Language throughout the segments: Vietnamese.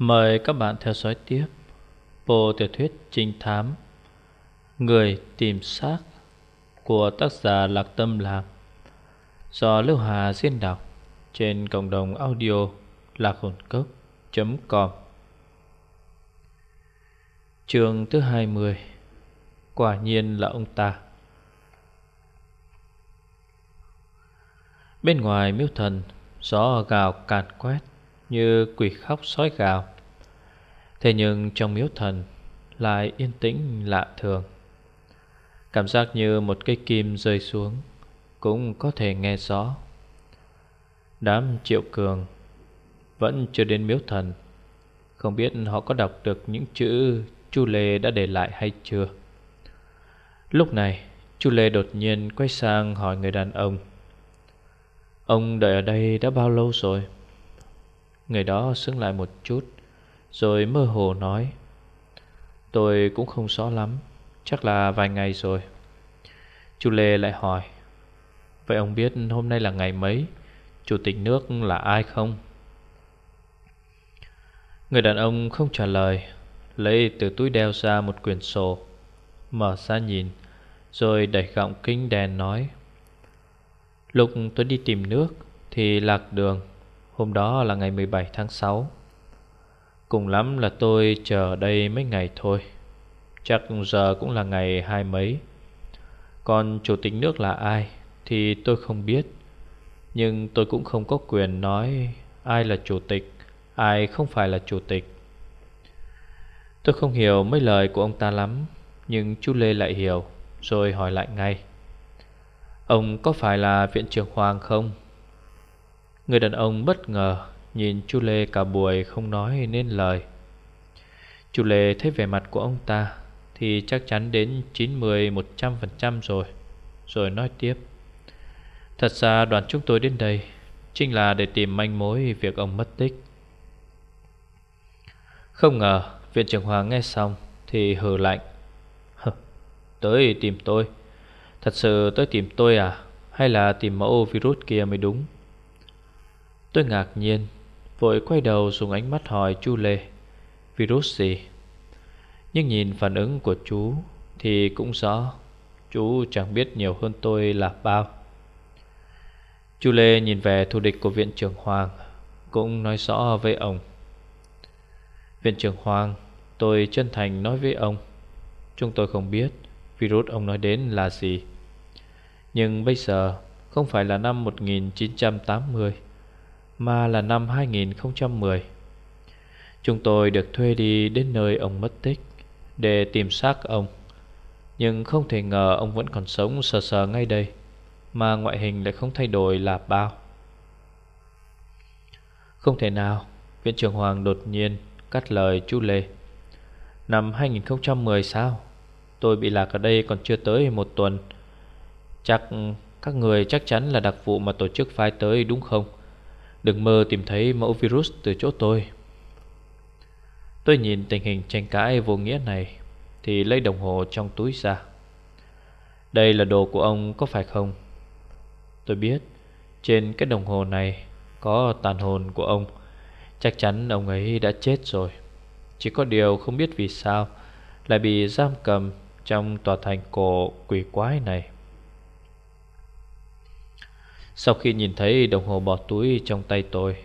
Mời các bạn theo dõi tiếp Bộ tiểu thuyết trinh thám, Người tìm xác Của tác giả Lạc Tâm Lạc Do Lưu Hà diễn đọc Trên cộng đồng audio lạc hồn cốc.com Chương thứ 20 Quả nhiên là ông ta. Bên ngoài miếu thần, Gió gào càn quét. Như quỷ khóc sói gào. Thế nhưng trong miếu thần Lại yên tĩnh lạ thường. Cảm giác như một cây kim rơi xuống Cũng có thể nghe rõ Đám triệu cường Vẫn chưa đến miếu thần. Không biết họ có đọc được những chữ Chu Lê đã để lại hay chưa. Lúc này, Chu Lê đột nhiên quay sang hỏi người đàn ông. Ông đợi ở đây đã bao lâu rồi? Người đó sững lại một chút, Rồi mơ hồ nói, Tôi cũng không rõ lắm, Chắc là vài ngày rồi. Chu Lê lại hỏi, Vậy ông biết hôm nay là ngày mấy? Chủ tịch nước là ai không? Người đàn ông không trả lời, Lấy từ túi đeo ra một quyển sổ, Mở ra nhìn, Rồi đẩy gọng kính đèn nói, Lúc tôi đi tìm nước Thì lạc đường Hôm đó là ngày 17 tháng 6 Cùng lắm là tôi chờ đây mấy ngày thôi. Chắc giờ cũng là ngày hai mấy. Còn chủ tịch nước là ai Thì tôi không biết. Nhưng tôi cũng không có quyền nói Ai là chủ tịch, Ai không phải là chủ tịch. Tôi không hiểu mấy lời của ông ta lắm, Nhưng chú Lê lại hiểu, Rồi hỏi lại ngay. Ông có phải là viện trưởng Hoàng không? Người đàn ông bất ngờ Nhìn chu Lê cả buổi không nói nên lời. Chu Lê thấy vẻ mặt của ông ta Thì chắc chắn đến 90-100% rồi Rồi nói tiếp. Thật ra đoàn chúng tôi đến đây Chính là để tìm manh mối việc ông mất tích. Không ngờ Viện trưởng Hoàng nghe xong Thì hừ lạnh. Tới tìm tôi. Thật sự tới tìm tôi à? Hay là tìm mẫu virus kia mới đúng? Tôi ngạc nhiên, Vội quay đầu dùng ánh mắt hỏi chú Lê, Virus gì? Nhưng nhìn phản ứng của chú Thì cũng rõ, Chú chẳng biết nhiều hơn tôi là bao. Chú Lê nhìn về thù địch của viện trưởng Hoàng, Cũng nói rõ với ông. Viện trưởng Hoàng, Tôi chân thành nói với ông. Chúng tôi không biết Virus ông nói đến là gì. Nhưng bây giờ Không phải là năm 1980 mà là năm 2010 Chúng tôi được thuê đi đến nơi ông mất tích Để tìm xác ông. Nhưng không thể ngờ ông vẫn còn sống sờ sờ ngay đây, Mà ngoại hình lại không thay đổi là bao. Không thể nào, Viện trưởng Hoàng đột nhiên cắt lời chú Lê. Năm 2010 sao? Tôi bị lạc ở đây còn chưa tới một tuần. Chắc các người chắc chắn là đặc vụ mà tổ chức phái tới đúng không? Đừng mơ tìm thấy mẫu virus từ chỗ tôi. Tôi nhìn tình hình tranh cãi vô nghĩa này, Thì lấy đồng hồ trong túi ra. Đây là đồ của ông có phải không? Tôi biết, Trên cái đồng hồ này Có tàn hồn của ông. Chắc chắn ông ấy đã chết rồi. Chỉ có điều không biết vì sao Lại bị giam cầm Trong tòa thành cổ quỷ quái này. Sau khi nhìn thấy đồng hồ bỏ túi trong tay tôi,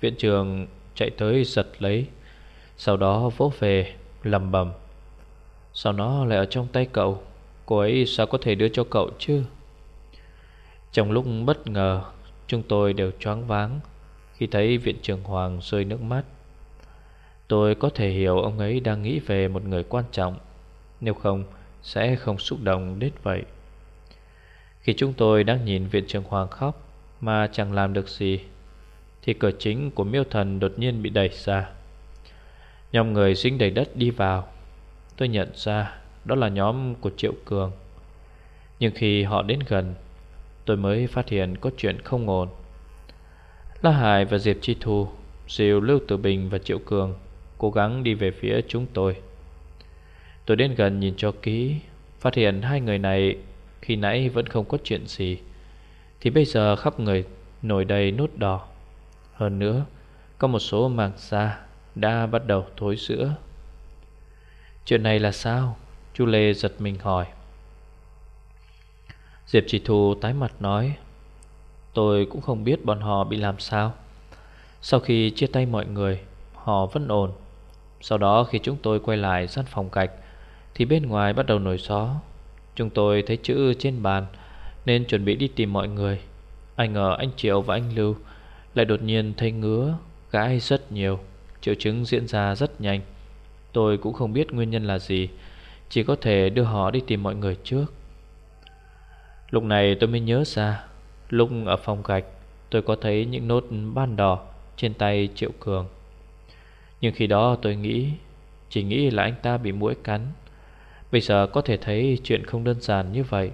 Viện trường chạy tới giật lấy, Sau đó vỗ về lầm bầm Sao nó lại ở trong tay cậu? Cô ấy sao có thể đưa cho cậu chứ? Trong lúc bất ngờ, Chúng tôi đều choáng váng Khi thấy viện trưởng Hoàng rơi nước mắt. Tôi có thể hiểu ông ấy đang nghĩ về một người quan trọng, Nếu không sẽ không xúc động đến vậy. Khi chúng tôi đang nhìn viện trường Hoàng khóc Mà chẳng làm được gì, Thì cửa chính của miêu thần đột nhiên bị đẩy ra. Nhóm người dính đầy đất đi vào. Tôi nhận ra đó là nhóm của Triệu Cường. Nhưng khi họ đến gần, Tôi mới phát hiện có chuyện không ổn. La Hải và Diệp Chi Thu Diều Lưu Tử Bình và Triệu Cường Cố gắng đi về phía chúng tôi. Tôi đến gần nhìn cho kỹ, Phát hiện hai người này khi nãy vẫn không có chuyện gì, Thì bây giờ khắp người nổi đầy nốt đỏ Hơn nữa, Có một số màng da đã bắt đầu thối sữa. Chuyện này là sao? Chu Lê giật mình hỏi. Diệp Chỉ Thu tái mặt nói, Tôi cũng không biết bọn họ bị làm sao Sau khi chia tay mọi người, Họ vẫn ổn Sau đó khi chúng tôi quay lại gian phòng gạch, Thì bên ngoài bắt đầu nổi gió Chúng tôi thấy chữ trên bàn, Nên chuẩn bị đi tìm mọi người. Anh ngờ anh Triệu và anh Lưu Lại đột nhiên thấy ngứa, Gãi rất nhiều. Triệu chứng diễn ra rất nhanh. Tôi cũng không biết nguyên nhân là gì, Chỉ có thể đưa họ đi tìm mọi người trước. Lúc này tôi mới nhớ ra, Lúc ở phòng gạch, Tôi có thấy những nốt ban đỏ Trên tay Triệu Cường. Nhưng khi đó tôi nghĩ, Chỉ nghĩ là anh ta bị mũi cắn. Bây giờ có thể thấy chuyện không đơn giản như vậy.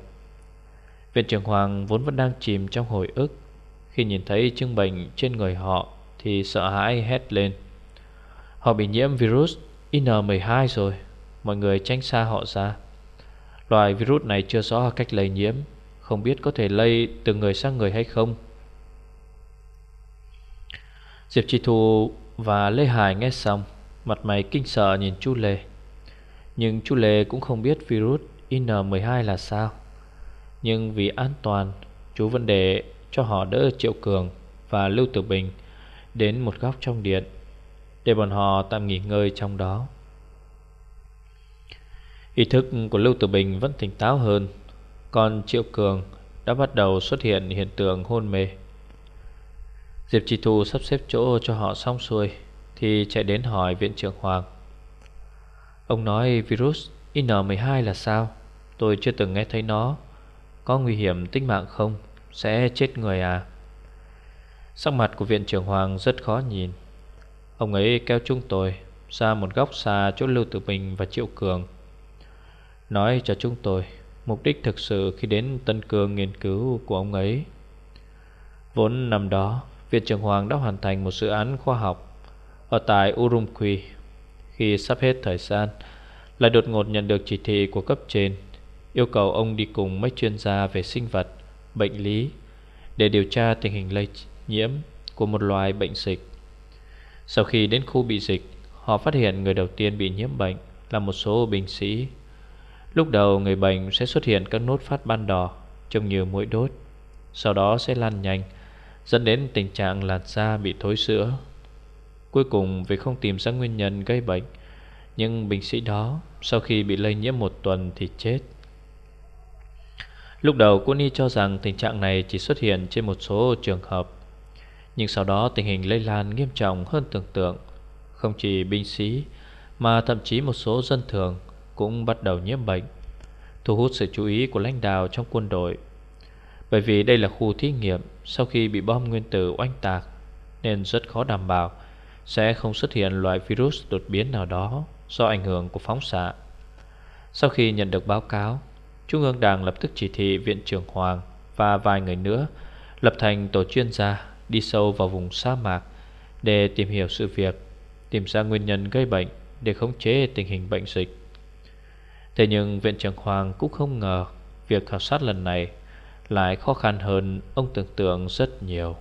Viện trưởng Hoàng vốn vẫn đang chìm trong hồi ức. Khi nhìn thấy chứng bệnh trên người họ Thì sợ hãi hét lên. Họ bị nhiễm virus IN12 rồi. Mọi người tránh xa họ ra. Loài virus này chưa rõ cách lây nhiễm, Không biết có thể lây từ người sang người hay không. Diệp Chi Thu và Lê Hải nghe xong, Mặt mày kinh sợ nhìn chú Lê. Nhưng chú Lê cũng không biết virus IN12 là sao. Nhưng vì an toàn, Chú vẫn để cho họ đỡ Triệu Cường và Lưu Tử Bình Đến một góc trong điện Để bọn họ tạm nghỉ ngơi trong đó. Ý thức của Lưu Tử Bình vẫn tỉnh táo hơn, Còn Triệu Cường đã bắt đầu xuất hiện hiện tượng hôn mê. Diệp Trì Thu sắp xếp chỗ cho họ xong xuôi Thì chạy đến hỏi viện trưởng Hoàng. Ông nói virus IN12 là sao? Tôi chưa từng nghe thấy nó Có nguy hiểm tính mạng không? Sẽ chết người à? Sắc mặt của viện trưởng Hoàng rất khó nhìn Ông ấy kéo chúng tôi ra một góc xa chỗ Lưu Tử Bình và Triệu Cường Nói cho chúng tôi Mục đích thực sự khi đến Tân Cương nghiên cứu của ông ấy Vốn năm đó, Viện trưởng Hoàng đã hoàn thành một dự án khoa học Ở tại Urumqi khi sắp hết thời gian, Lại đột ngột nhận được chỉ thị của cấp trên, Yêu cầu ông đi cùng mấy chuyên gia về sinh vật, Bệnh lý, Để điều tra tình hình lây nhiễm Của một loài bệnh dịch. Sau khi đến khu bị dịch, Họ phát hiện người đầu tiên bị nhiễm bệnh Là một số binh sĩ. Lúc đầu người bệnh sẽ xuất hiện các nốt phát ban đỏ, Trông như mũi đốt, Sau đó sẽ lan nhanh, Dẫn đến tình trạng làn da bị thối sữa. Cuối cùng vì không tìm ra nguyên nhân gây bệnh, Nhưng binh sĩ đó Sau khi bị lây nhiễm một tuần thì chết. Lúc đầu cô Ni cho rằng tình trạng này chỉ xuất hiện trên một số trường hợp, Nhưng sau đó tình hình lây lan nghiêm trọng hơn tưởng tượng. Không chỉ binh sĩ, Mà thậm chí một số dân thường cũng bắt đầu nhiễm bệnh, Thu hút sự chú ý của lãnh đạo trong quân đội. Bởi vì đây là khu thí nghiệm, Sau khi bị bom nguyên tử oanh tạc, Nên rất khó đảm bảo sẽ không xuất hiện loại virus đột biến nào đó Do ảnh hưởng của phóng xạ. Sau khi nhận được báo cáo, Trung ương Đảng lập tức chỉ thị Viện trưởng Hoàng Và vài người nữa Lập thành tổ chuyên gia Đi sâu vào vùng sa mạc Để tìm hiểu sự việc, Tìm ra nguyên nhân gây bệnh Để khống chế tình hình bệnh dịch. Thế nhưng viện trưởng Hoàng cũng không ngờ Việc khảo sát lần này Lại khó khăn hơn ông tưởng tượng rất nhiều.